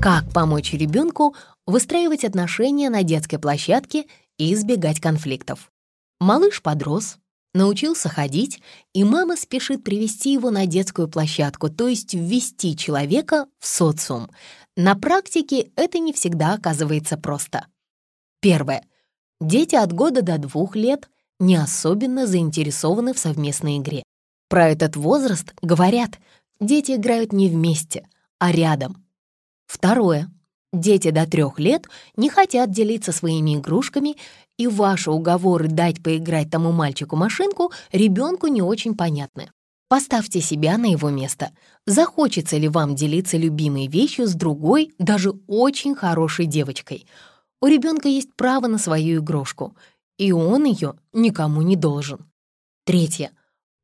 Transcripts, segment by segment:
Как помочь ребенку выстраивать отношения на детской площадке и избегать конфликтов? Малыш подрос, научился ходить, и мама спешит привести его на детскую площадку, то есть ввести человека в социум. На практике это не всегда оказывается просто. Первое. Дети от года до двух лет не особенно заинтересованы в совместной игре. Про этот возраст говорят, дети играют не вместе, а рядом. Второе. Дети до трех лет не хотят делиться своими игрушками, и ваши уговоры дать поиграть тому мальчику машинку ребенку не очень понятны. Поставьте себя на его место. Захочется ли вам делиться любимой вещью с другой, даже очень хорошей девочкой? У ребенка есть право на свою игрушку, и он ее никому не должен. Третье.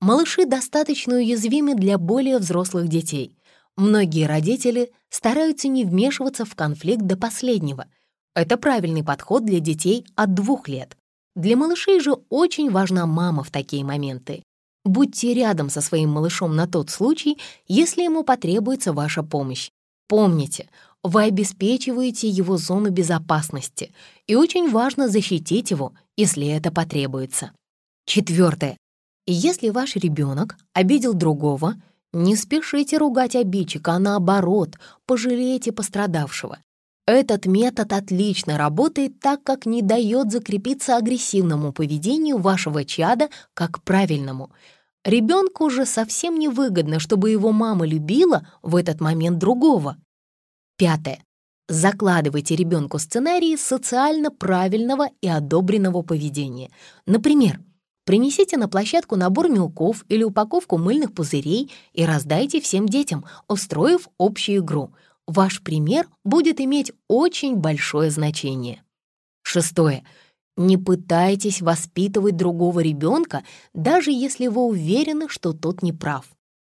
Малыши достаточно уязвимы для более взрослых детей. Многие родители стараются не вмешиваться в конфликт до последнего. Это правильный подход для детей от двух лет. Для малышей же очень важна мама в такие моменты. Будьте рядом со своим малышом на тот случай, если ему потребуется ваша помощь. Помните, вы обеспечиваете его зону безопасности, и очень важно защитить его, если это потребуется. Четвертое. Если ваш ребенок обидел другого, не спешите ругать обидчика, а наоборот, пожалейте пострадавшего. Этот метод отлично работает, так как не дает закрепиться агрессивному поведению вашего чада как правильному. Ребенку уже совсем не выгодно, чтобы его мама любила в этот момент другого. Пятое. Закладывайте ребенку сценарии социально правильного и одобренного поведения. Например, Принесите на площадку набор мелков или упаковку мыльных пузырей и раздайте всем детям, устроив общую игру. Ваш пример будет иметь очень большое значение. Шестое. Не пытайтесь воспитывать другого ребенка, даже если вы уверены, что тот не прав.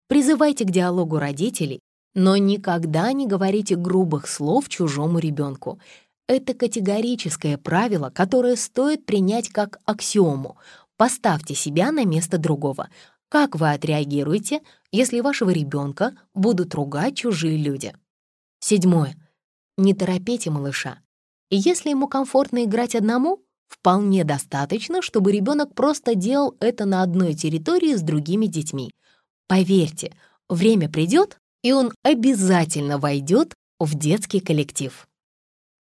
Призывайте к диалогу родителей, но никогда не говорите грубых слов чужому ребенку. Это категорическое правило, которое стоит принять как аксиому — Поставьте себя на место другого. Как вы отреагируете, если вашего ребенка будут ругать чужие люди? Седьмое. Не торопите малыша. Если ему комфортно играть одному, вполне достаточно, чтобы ребенок просто делал это на одной территории с другими детьми. Поверьте, время придет, и он обязательно войдет в детский коллектив.